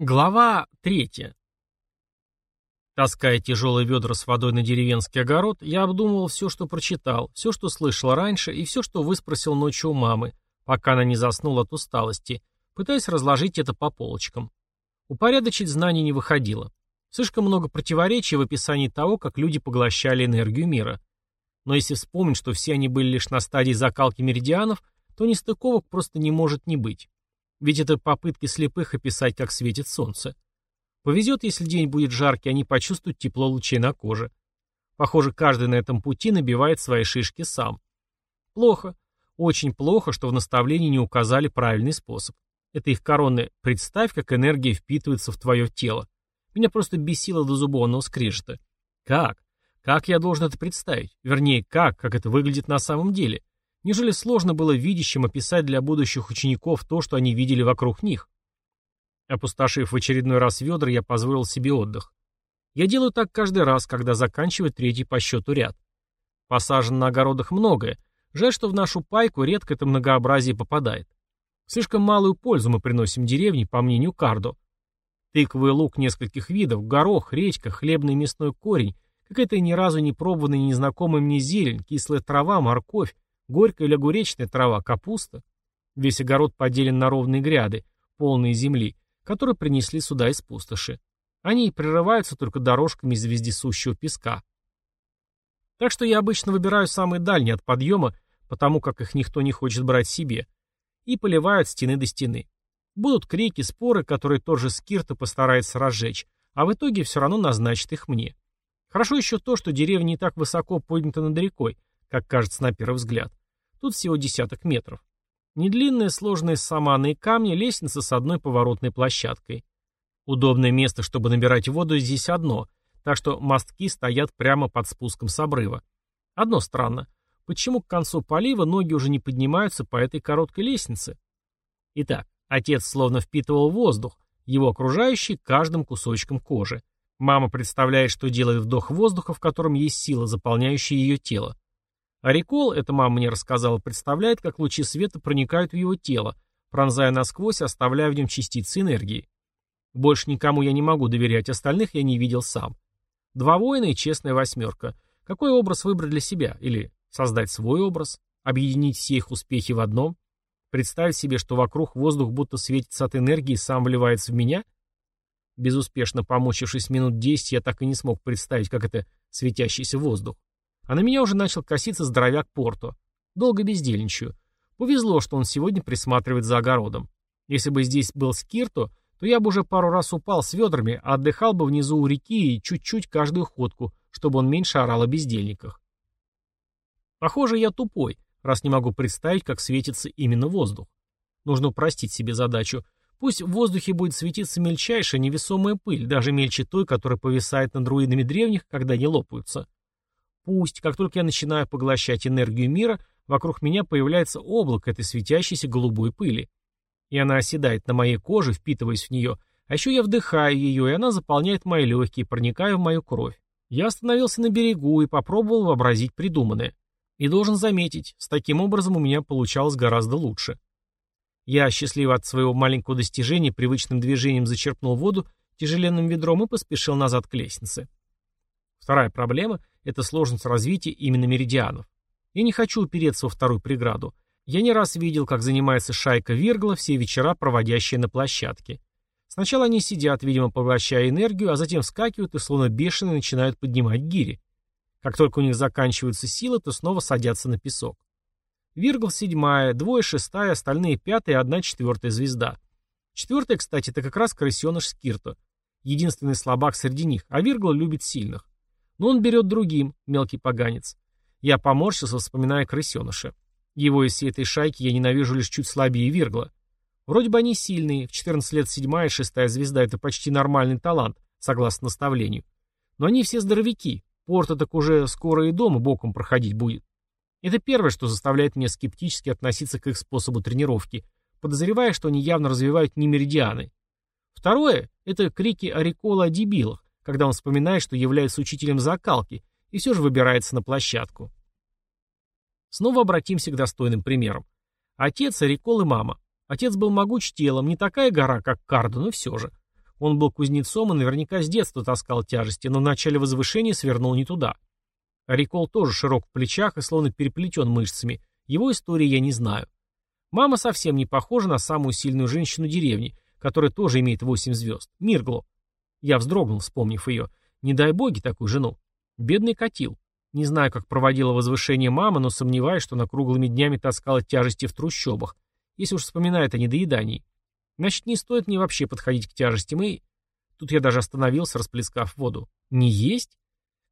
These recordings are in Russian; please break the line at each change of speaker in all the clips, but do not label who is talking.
Глава третья. Таская тяжелые ведра с водой на деревенский огород, я обдумывал все, что прочитал, все, что слышал раньше, и все, что выспросил ночью у мамы, пока она не заснула от усталости, пытаясь разложить это по полочкам. Упорядочить знаний не выходило. Слишком много противоречий в описании того, как люди поглощали энергию мира. Но если вспомнить, что все они были лишь на стадии закалки меридианов, то нестыковок просто не может не быть. Ведь это попытки слепых описать, как светит солнце. Повезет, если день будет жаркий, они почувствуют тепло лучей на коже. Похоже, каждый на этом пути набивает свои шишки сам. Плохо. Очень плохо, что в наставлении не указали правильный способ. Это их коронное «представь, как энергия впитывается в твое тело». Меня просто бесило до зубовного скрежета. Как? Как я должен это представить? Вернее, как, как это выглядит на самом деле? Неужели сложно было видящим описать для будущих учеников то, что они видели вокруг них? Опустошив в очередной раз ведра, я позволил себе отдых. Я делаю так каждый раз, когда заканчиваю третий по счету ряд. Посажено на огородах многое. Жаль, что в нашу пайку редко это многообразие попадает. Слишком малую пользу мы приносим деревне, по мнению Кардо. Тыквый лук нескольких видов, горох, редька, хлебный мясной корень, какая-то ни разу не пробованная незнакомая мне зелень, кислая трава, морковь, Горькая или огуречная трава, капуста. Весь огород поделен на ровные гряды, полные земли, которые принесли сюда из пустоши. Они и прерываются только дорожками из вездесущего песка. Так что я обычно выбираю самые дальние от подъема, потому как их никто не хочет брать себе, и поливаю от стены до стены. Будут крики, споры, которые тот же Скирта постарается разжечь, а в итоге все равно назначит их мне. Хорошо еще то, что деревня не так высоко поднята над рекой, как кажется на первый взгляд. Тут всего десяток метров. Недлинные, сложные саманы и камни, лестница с одной поворотной площадкой. Удобное место, чтобы набирать воду, здесь одно, так что мостки стоят прямо под спуском с обрыва. Одно странно. Почему к концу полива ноги уже не поднимаются по этой короткой лестнице? Итак, отец словно впитывал воздух, его окружающий каждым кусочком кожи. Мама представляет, что делает вдох воздуха, в котором есть сила, заполняющая ее тело. А рекол, это мама мне рассказала, представляет, как лучи света проникают в его тело, пронзая насквозь, оставляя в нем частицы энергии. Больше никому я не могу доверять, остальных я не видел сам. Два воина и честная восьмерка. Какой образ выбрать для себя? Или создать свой образ? Объединить все их успехи в одном? Представить себе, что вокруг воздух будто светится от энергии и сам вливается в меня? Безуспешно помучившись минут десять, я так и не смог представить, как это светящийся воздух. А на меня уже начал коситься здоровяк Порто. Долго бездельничаю. Повезло, что он сегодня присматривает за огородом. Если бы здесь был Скирто, то я бы уже пару раз упал с ведрами, а отдыхал бы внизу у реки и чуть-чуть каждую ходку, чтобы он меньше орал о бездельниках. Похоже, я тупой, раз не могу представить, как светится именно воздух. Нужно упростить себе задачу. Пусть в воздухе будет светиться мельчайшая невесомая пыль, даже мельче той, которая повисает над руинами древних, когда они лопаются. Пусть, как только я начинаю поглощать энергию мира, вокруг меня появляется облако этой светящейся голубой пыли. И она оседает на моей коже, впитываясь в нее, а еще я вдыхаю ее, и она заполняет мои легкие, проникая в мою кровь. Я остановился на берегу и попробовал вообразить придуманное. И должен заметить, с таким образом у меня получалось гораздо лучше. Я, счастливо от своего маленького достижения, привычным движением зачерпнул воду тяжеленным ведром и поспешил назад к лестнице. Вторая проблема – это сложность развития именно меридианов. Я не хочу упереться во вторую преграду. Я не раз видел, как занимается шайка Виргла все вечера, проводящие на площадке. Сначала они сидят, видимо, поглощая энергию, а затем вскакивают и словно бешеные начинают поднимать гири. Как только у них заканчиваются силы, то снова садятся на песок. Виргл седьмая, двое шестая, остальные пятая и одна четвертая звезда. Четвертая, кстати, это как раз крысеныш Скирто. Единственный слабак среди них, а Виргл любит сильных. Но он берет другим, мелкий поганец. Я поморщился, вспоминая крысеныша. Его из всей этой шайки я ненавижу лишь чуть слабее Виргла. Вроде бы они сильные, в 14 лет седьмая и шестая звезда — это почти нормальный талант, согласно наставлению. Но они все здоровяки, Порта так уже скоро и дома боком проходить будет. Это первое, что заставляет меня скептически относиться к их способу тренировки, подозревая, что они явно развивают не меридианы. Второе — это крики Арикола о дебилах, когда он вспоминает, что является учителем закалки, и все же выбирается на площадку. Снова обратимся к достойным примерам. Отец, Рикол и мама. Отец был могуч телом, не такая гора, как Кардо, но все же. Он был кузнецом и наверняка с детства таскал тяжести, но в начале возвышения свернул не туда. Рикол тоже широк в плечах и словно переплетен мышцами. Его истории я не знаю. Мама совсем не похожа на самую сильную женщину деревни, которая тоже имеет восемь звезд. Миргло. Я вздрогнул, вспомнив ее. Не дай боги такую жену. Бедный котил. Не знаю, как проводила возвышение мама, но сомневаюсь, что она круглыми днями таскала тяжести в трущобах, если уж вспоминает о недоедании. Значит, не стоит мне вообще подходить к тяжестям и... Тут я даже остановился, расплескав воду. Не есть?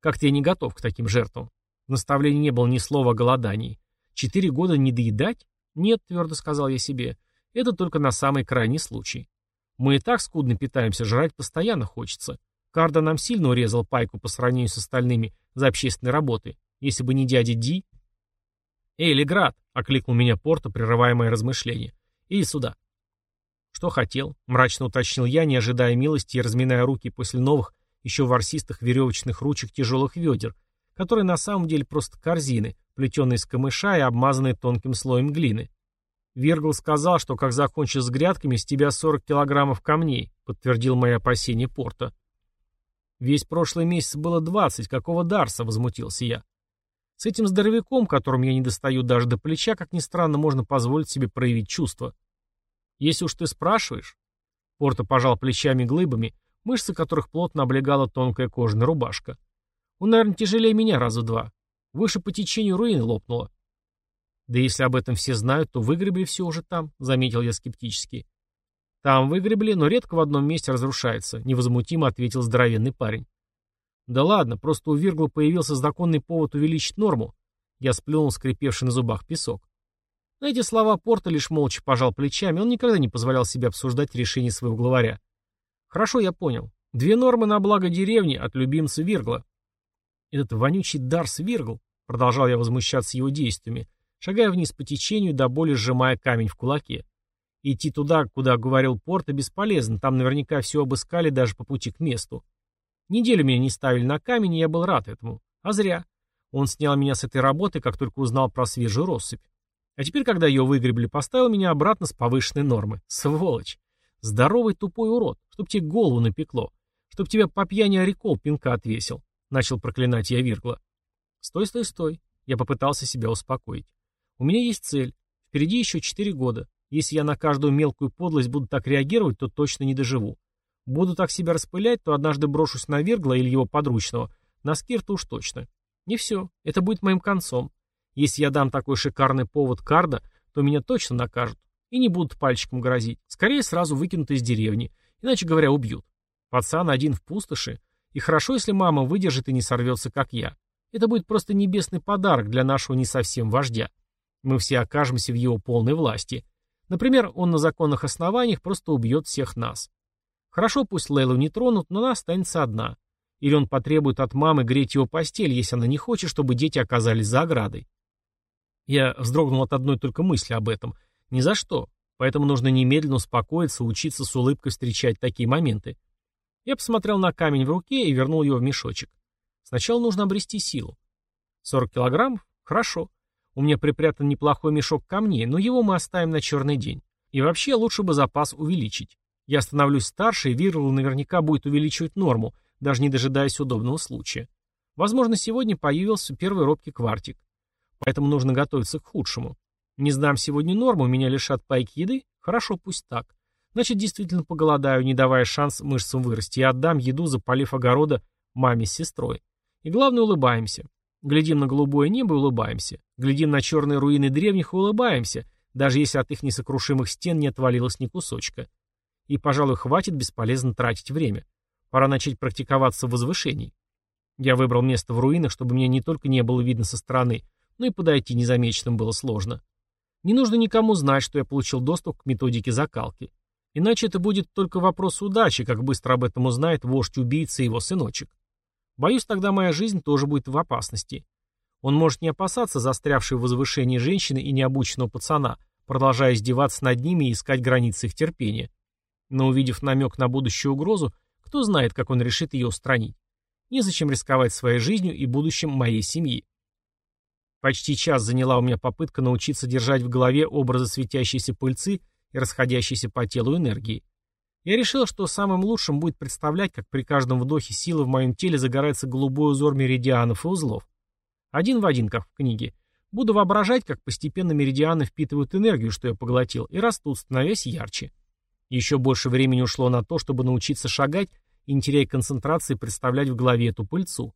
Как-то я не готов к таким жертвам. В наставлении не было ни слова о голодании. Четыре года не доедать? Нет, твердо сказал я себе. Это только на самый крайний случай. Мы и так скудно питаемся, жрать постоянно хочется. Карда нам сильно урезал пайку по сравнению с остальными за общественные работы. Если бы не дядя Ди... «Эй, Леград!» — окликнул меня Порто, прерывая мои размышления. «Иди сюда». «Что хотел?» — мрачно уточнил я, не ожидая милости и разминая руки после новых, еще ворсистых веревочных ручек тяжелых ведер, которые на самом деле просто корзины, плетенные из камыша и обмазанные тонким слоем глины. Вергл сказал, что как закончишь с грядками, с тебя 40 килограммов камней, подтвердил мои опасения Порта. Весь прошлый месяц было 20, какого Дарса, возмутился я. С этим здоровяком, которым я не достаю даже до плеча, как ни странно, можно позволить себе проявить чувства. Если уж ты спрашиваешь... Порта пожал плечами глыбами, мышцы которых плотно облегала тонкая кожаная рубашка. Он, наверное, тяжелее меня раза два. Выше по течению руины лопнуло. Да если об этом все знают, то выгребли все уже там, заметил я скептически. Там выгребли, но редко в одном месте разрушается, невозмутимо ответил здоровенный парень. Да ладно, просто у Виргла появился законный повод увеличить норму. Я сплюнул скрипевший на зубах песок. На эти слова Порта лишь молча пожал плечами, он никогда не позволял себе обсуждать решение своего главаря. Хорошо, я понял. Две нормы на благо деревни от любимца Виргла. Этот вонючий Дарс Виргл, продолжал я возмущаться его действиями, шагая вниз по течению, до боли сжимая камень в кулаке. Идти туда, куда говорил Порта, бесполезно, там наверняка все обыскали даже по пути к месту. Неделю меня не ставили на камень, и я был рад этому. А зря. Он снял меня с этой работы, как только узнал про свежую россыпь. А теперь, когда ее выгребли, поставил меня обратно с повышенной нормы. Сволочь. Здоровый тупой урод, чтоб тебе голову напекло. Чтоб тебя по пьяни орекол пинка отвесил. Начал проклинать я Виргла. Стой, стой, стой. Я попытался себя успокоить. У меня есть цель. Впереди еще четыре года. Если я на каждую мелкую подлость буду так реагировать, то точно не доживу. Буду так себя распылять, то однажды брошусь на Вергла или его подручного. На Скирта уж точно. И все. Это будет моим концом. Если я дам такой шикарный повод Карда, то меня точно накажут. И не будут пальчиком грозить. Скорее сразу выкинут из деревни. Иначе говоря, убьют. Пацан один в пустоши. И хорошо, если мама выдержит и не сорвется, как я. Это будет просто небесный подарок для нашего не совсем вождя. Мы все окажемся в его полной власти. Например, он на законных основаниях просто убьет всех нас. Хорошо, пусть Лейлу не тронут, но она останется одна. Или он потребует от мамы греть его постель, если она не хочет, чтобы дети оказались за оградой. Я вздрогнул от одной только мысли об этом. Ни за что. Поэтому нужно немедленно успокоиться, учиться с улыбкой встречать такие моменты. Я посмотрел на камень в руке и вернул его в мешочек. Сначала нужно обрести силу. 40 килограммов? Хорошо. У меня припрятан неплохой мешок камней, но его мы оставим на черный день. И вообще лучше бы запас увеличить. Я становлюсь старше, и Вирл наверняка будет увеличивать норму, даже не дожидаясь удобного случая. Возможно, сегодня появился первый робкий квартик. Поэтому нужно готовиться к худшему. Не сдам сегодня норму, меня лишат пайки еды? Хорошо, пусть так. Значит, действительно поголодаю, не давая шанс мышцам вырасти, и отдам еду, запалив огорода маме с сестрой. И главное, улыбаемся. Глядим на голубое небо и улыбаемся. Глядим на черные руины древних и улыбаемся, даже если от их несокрушимых стен не отвалилось ни кусочка. И, пожалуй, хватит бесполезно тратить время. Пора начать практиковаться в возвышении. Я выбрал место в руинах, чтобы мне не только не было видно со стороны, но и подойти незамеченным было сложно. Не нужно никому знать, что я получил доступ к методике закалки. Иначе это будет только вопрос удачи, как быстро об этом узнает вождь убийцы и его сыночек. Боюсь, тогда моя жизнь тоже будет в опасности. Он может не опасаться застрявшей в возвышении женщины и необученного пацана, продолжая издеваться над ними и искать границы их терпения. Но увидев намек на будущую угрозу, кто знает, как он решит ее устранить. Незачем рисковать своей жизнью и будущим моей семьи. Почти час заняла у меня попытка научиться держать в голове образы светящейся пыльцы и расходящейся по телу энергии. Я решил, что самым лучшим будет представлять, как при каждом вдохе силы в моем теле загорается голубой узор меридианов и узлов. Один в один, как в книге. Буду воображать, как постепенно меридианы впитывают энергию, что я поглотил, и растут, становясь ярче. Еще больше времени ушло на то, чтобы научиться шагать и, не теряя концентрации, представлять в голове эту пыльцу.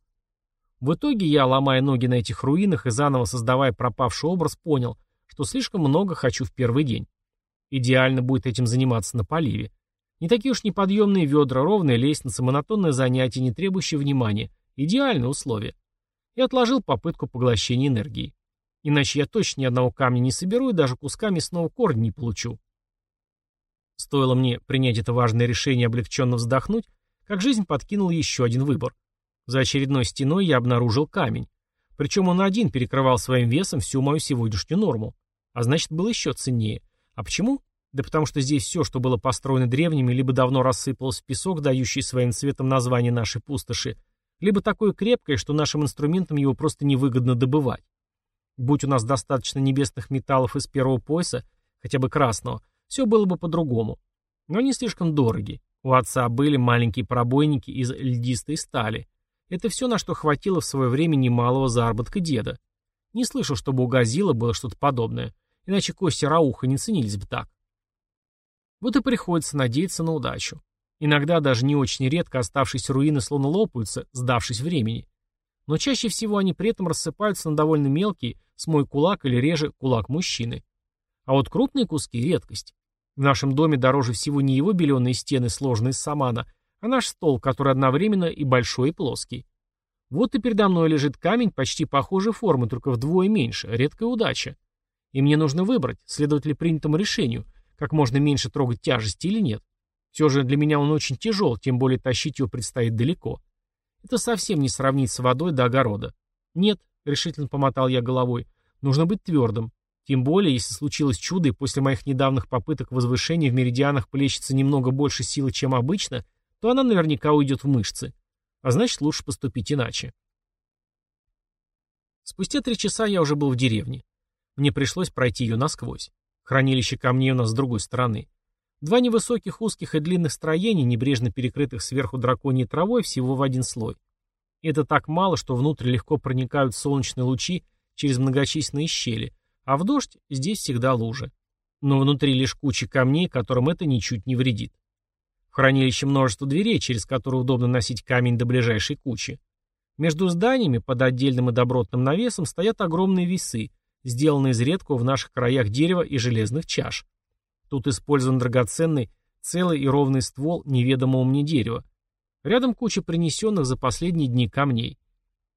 В итоге я, ломая ноги на этих руинах и заново создавая пропавший образ, понял, что слишком много хочу в первый день. Идеально будет этим заниматься на поливе. Не такие уж неподъемные ведра, ровная лестница, монотонное занятие, не требующее внимания. Идеальные условия. И отложил попытку поглощения энергии. Иначе я точно ни одного камня не соберу и даже кусками снова корни не получу. Стоило мне принять это важное решение облегченно вздохнуть, как жизнь подкинула еще один выбор. За очередной стеной я обнаружил камень. Причем он один перекрывал своим весом всю мою сегодняшнюю норму. А значит, был еще ценнее. А почему? Да потому что здесь все, что было построено древними, либо давно рассыпалось в песок, дающий своим цветом название нашей пустоши, либо такое крепкое, что нашим инструментам его просто невыгодно добывать. Будь у нас достаточно небесных металлов из первого пояса, хотя бы красного, все было бы по-другому. Но они слишком дороги. У отца были маленькие пробойники из льдистой стали. Это все, на что хватило в свое время немалого заработка деда. Не слышал, чтобы у Газила было что-то подобное. Иначе кости Рауха не ценились бы так. Вот и приходится надеяться на удачу. Иногда даже не очень редко оставшиеся руины словно лопаются, сдавшись времени. Но чаще всего они при этом рассыпаются на довольно мелкие, с мой кулак или реже кулак мужчины. А вот крупные куски — редкость. В нашем доме дороже всего не его беленые стены, сложные из самана, а наш стол, который одновременно и большой, и плоский. Вот и передо мной лежит камень почти похожей формы, только вдвое меньше, редкая удача. И мне нужно выбрать, следовать ли принятому решению, как можно меньше трогать тяжести или нет. Все же для меня он очень тяжел, тем более тащить его предстоит далеко. Это совсем не сравнить с водой до огорода. Нет, решительно помотал я головой, нужно быть твердым. Тем более, если случилось чудо, и после моих недавних попыток возвышения в меридианах плещется немного больше силы, чем обычно, то она наверняка уйдет в мышцы. А значит, лучше поступить иначе. Спустя три часа я уже был в деревне. Мне пришлось пройти ее насквозь. Хранилище камней у нас с другой стороны. Два невысоких, узких и длинных строений, небрежно перекрытых сверху драконьей травой, всего в один слой. Это так мало, что внутрь легко проникают солнечные лучи через многочисленные щели, а в дождь здесь всегда лужи. Но внутри лишь куча камней, которым это ничуть не вредит. В хранилище множество дверей, через которые удобно носить камень до ближайшей кучи. Между зданиями, под отдельным и добротным навесом, стоят огромные весы, сделанные из редкого в наших краях дерева и железных чаш. Тут использован драгоценный, целый и ровный ствол неведомого мне дерева. Рядом куча принесенных за последние дни камней.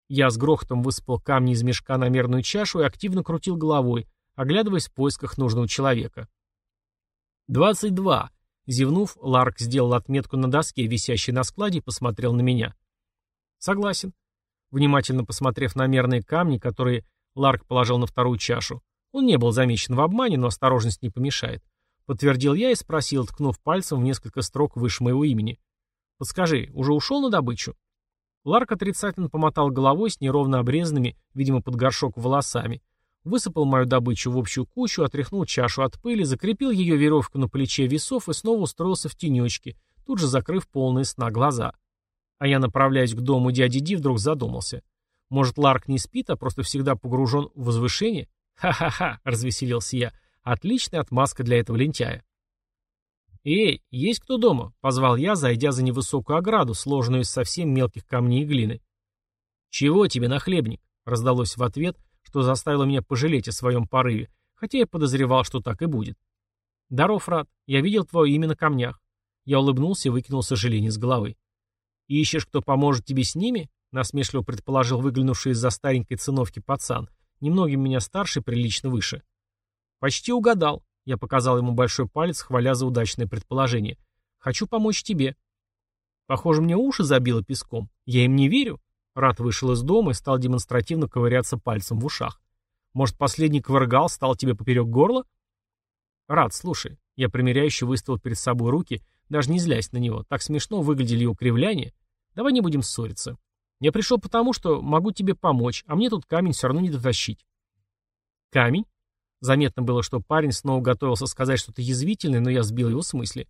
Я с грохотом высыпал камни из мешка на мерную чашу и активно крутил головой, оглядываясь в поисках нужного человека. «Двадцать два!» Зевнув, Ларк сделал отметку на доске, висящей на складе, и посмотрел на меня. «Согласен». Внимательно посмотрев на мерные камни, которые Ларк положил на вторую чашу, он не был замечен в обмане, но осторожность не помешает. Подтвердил я и спросил, ткнув пальцем в несколько строк выше моего имени. «Подскажи, уже ушел на добычу?» Ларк отрицательно помотал головой с неровно обрезанными, видимо, под горшок волосами, высыпал мою добычу в общую кучу, отряхнул чашу от пыли, закрепил ее веревку на плече весов и снова устроился в тенечке, тут же закрыв полные сна глаза. А я, направляясь к дому дяди Ди, вдруг задумался. Может, Ларк не спит, а просто всегда погружен в возвышение? Ха-ха-ха, развеселился я. Отличная отмазка для этого лентяя. «Эй, есть кто дома?» — позвал я, зайдя за невысокую ограду, сложенную из совсем мелких камней и глины. «Чего тебе, нахлебник?» — раздалось в ответ, что заставило меня пожалеть о своем порыве, хотя я подозревал, что так и будет. «Даров, рад. Я видел твое имя на камнях». Я улыбнулся и выкинул сожаление с головы. «Ищешь, кто поможет тебе с ними?» — насмешливо предположил выглянувший из-за старенькой циновки пацан, немногим меня старше прилично выше. «Почти угадал», я показал ему большой палец, хваля за удачное предположение. «Хочу помочь тебе». Похоже, мне уши забило песком. Я им не верю. Рад вышел из дома и стал демонстративно ковыряться пальцем в ушах. Может, последний кваргал стал тебе поперек горла? Рад, слушай. Я примеряюще выставил перед собой руки, даже не злясь на него. Так смешно выглядели его кривляния. Давай не будем ссориться. Я пришел потому, что могу тебе помочь, а мне тут камень все равно не дотащить. Камень? Заметно было, что парень снова готовился сказать что-то язвительное, но я сбил его с мысли.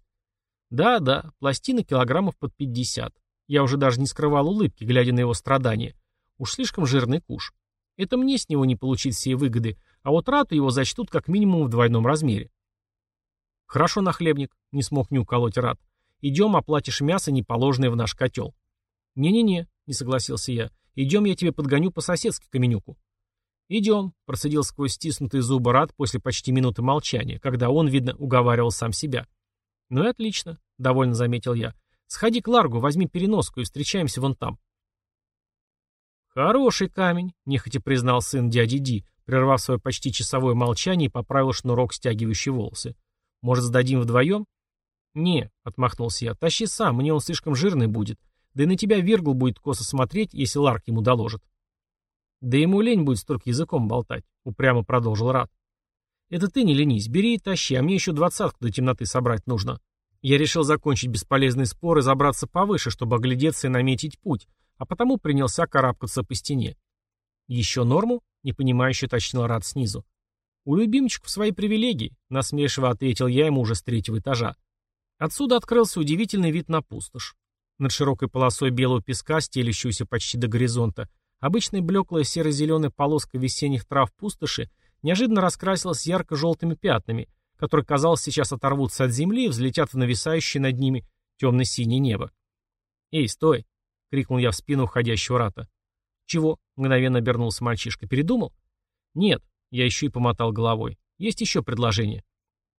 Да-да, пластины килограммов под 50. Я уже даже не скрывал улыбки, глядя на его страдания. Уж слишком жирный куш. Это мне с него не получить все выгоды, а вот рату его зачтут как минимум в двойном размере. Хорошо, нахлебник, не смог не уколоть рад. Идем, оплатишь мясо, не положенное в наш котел. Не-не-не, не согласился я. Идем, я тебе подгоню по-соседски каменюку. «Идем», — процедил сквозь стиснутые зубы Рад после почти минуты молчания, когда он, видно, уговаривал сам себя. «Ну и отлично», — довольно заметил я. «Сходи к Ларгу, возьми переноску и встречаемся вон там». «Хороший камень», — нехотя признал сын дяди Ди, прервав свое почти часовое молчание и поправил шнурок, стягивающий волосы. «Может, сдадим вдвоем?» «Не», — отмахнулся я, — «тащи сам, мне он слишком жирный будет. Да и на тебя Виргл будет косо смотреть, если Ларк ему доложит». «Да ему лень будет столько языком болтать», — упрямо продолжил Рад. «Это ты не ленись, бери и тащи, а мне еще двадцатку до темноты собрать нужно». Я решил закончить бесполезный спор и забраться повыше, чтобы оглядеться и наметить путь, а потому принялся карабкаться по стене. «Еще норму?» — непонимающе уточнил Рад снизу. «У любимчиков свои привилегии», — насмешиво ответил я ему уже с третьего этажа. Отсюда открылся удивительный вид на пустошь. Над широкой полосой белого песка, стелящегося почти до горизонта, обычная блеклая серо-зеленая полоска весенних трав пустоши неожиданно раскрасилась ярко-желтыми пятнами, которые, казалось, сейчас оторвутся от земли и взлетят в нависающее над ними темно-синее небо. «Эй, стой!» — крикнул я в спину уходящего рата. «Чего?» — мгновенно обернулся мальчишка. «Передумал?» «Нет», — я еще и помотал головой. «Есть еще предложение».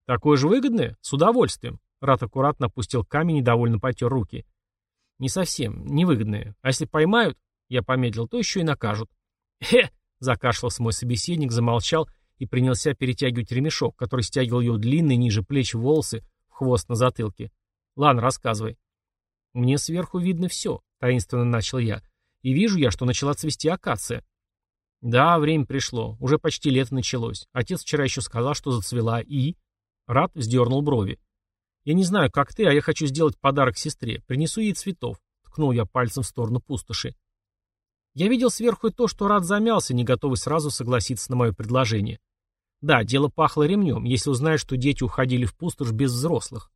«Такое же выгодное? С удовольствием». Рат аккуратно опустил камень и довольно потер руки. «Не совсем. Невыгодное. А если поймают, я помедлил, то еще и накажут». «Хе!» — закашлялся мой собеседник, замолчал и принялся перетягивать ремешок, который стягивал ее длинные ниже плеч волосы в хвост на затылке. «Ладно, рассказывай». «Мне сверху видно все», — таинственно начал я. «И вижу я, что начала цвести акация». «Да, время пришло. Уже почти лето началось. Отец вчера еще сказал, что зацвела, и...» Рад вздернул брови. «Я не знаю, как ты, а я хочу сделать подарок сестре. Принесу ей цветов», — ткнул я пальцем в сторону пустоши. Я видел сверху и то, что Рад замялся, не готовый сразу согласиться на мое предложение. Да, дело пахло ремнем, если узнаешь, что дети уходили в пустошь без взрослых.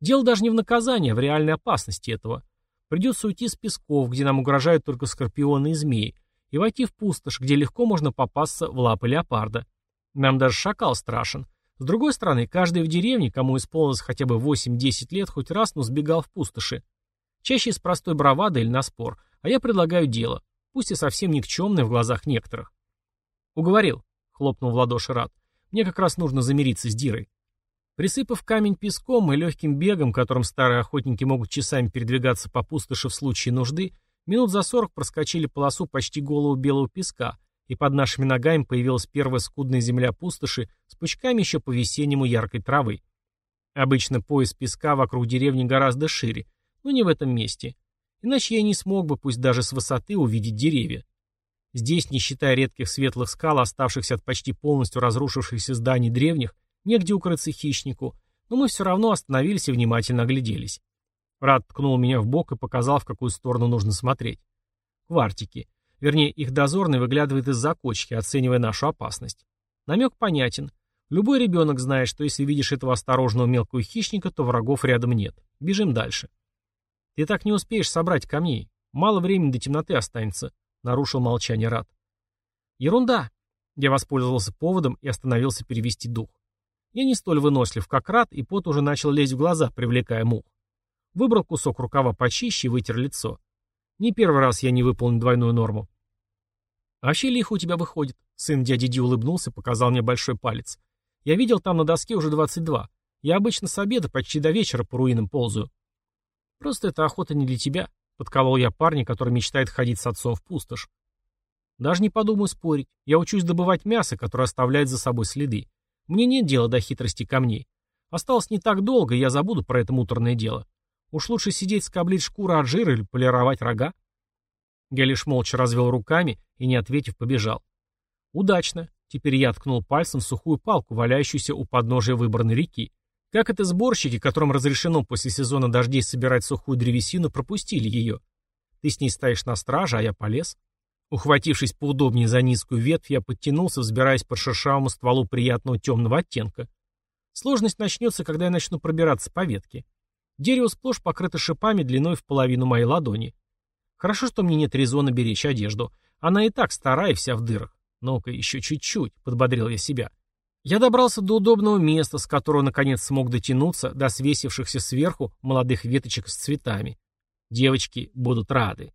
Дело даже не в наказании, а в реальной опасности этого. Придется уйти с песков, где нам угрожают только скорпионы и змеи, и войти в пустошь, где легко можно попасться в лапы леопарда. Нам даже шакал страшен. С другой стороны, каждый в деревне, кому исполнилось хотя бы 8-10 лет, хоть раз, но сбегал в пустоши. Чаще из простой бравады или на спор. А я предлагаю дело, пусть и совсем никчемное в глазах некоторых. Уговорил, хлопнул в ладоши Рад. Мне как раз нужно замириться с Дирой. Присыпав камень песком и легким бегом, которым старые охотники могут часами передвигаться по пустоши в случае нужды, минут за сорок проскочили полосу почти голого белого песка, и под нашими ногами появилась первая скудная земля пустоши с пучками еще по-весеннему яркой травы. Обычно пояс песка вокруг деревни гораздо шире, но не в этом месте. Иначе я не смог бы, пусть даже с высоты, увидеть деревья. Здесь, не считая редких светлых скал, оставшихся от почти полностью разрушившихся зданий древних, негде укрыться хищнику, но мы все равно остановились и внимательно огляделись. Рад ткнул меня в бок и показал, в какую сторону нужно смотреть. Квартики. Вернее, их дозорный выглядывает из-за кочки, оценивая нашу опасность. Намек понятен. Любой ребенок знает, что если видишь этого осторожного мелкого хищника, то врагов рядом нет. Бежим дальше. Ты так не успеешь собрать камней. Мало времени до темноты останется. Нарушил молчание Рад. Ерунда. Я воспользовался поводом и остановился перевести дух. Я не столь вынослив, как Рад, и пот уже начал лезть в глаза, привлекая мух. Выбрал кусок рукава почище и вытер лицо. Не первый раз я не выполнил двойную норму. А вообще лихо у тебя выходит. Сын дяди Ди улыбнулся, показал мне большой палец. Я видел там на доске уже 22. Я обычно с обеда почти до вечера по руинам ползаю. Просто эта охота не для тебя. Подколол я парня, который мечтает ходить с отцом в пустошь. Даже не подумаю спорить. Я учусь добывать мясо, которое оставляет за собой следы. Мне нет дела до хитрости камней. Осталось не так долго, и я забуду про это муторное дело. Уж лучше сидеть скоблить шкуру от жира или полировать рога. Лишь молча развел руками и, не ответив, побежал. Удачно. Теперь я ткнул пальцем в сухую палку, валяющуюся у подножия выбранной реки. Как это сборщики, которым разрешено после сезона дождей собирать сухую древесину, пропустили ее? Ты с ней стоишь на страже, а я полез. Ухватившись поудобнее за низкую ветвь, я подтянулся, взбираясь по шершавому стволу приятного темного оттенка. Сложность начнется, когда я начну пробираться по ветке. Дерево сплошь покрыто шипами длиной в половину моей ладони. Хорошо, что мне нет резона беречь одежду. Она и так старая вся в дырах. Ну-ка, еще чуть-чуть, подбодрил я себя. Я добрался до удобного места, с которого наконец смог дотянуться до свесившихся сверху молодых веточек с цветами. Девочки будут рады.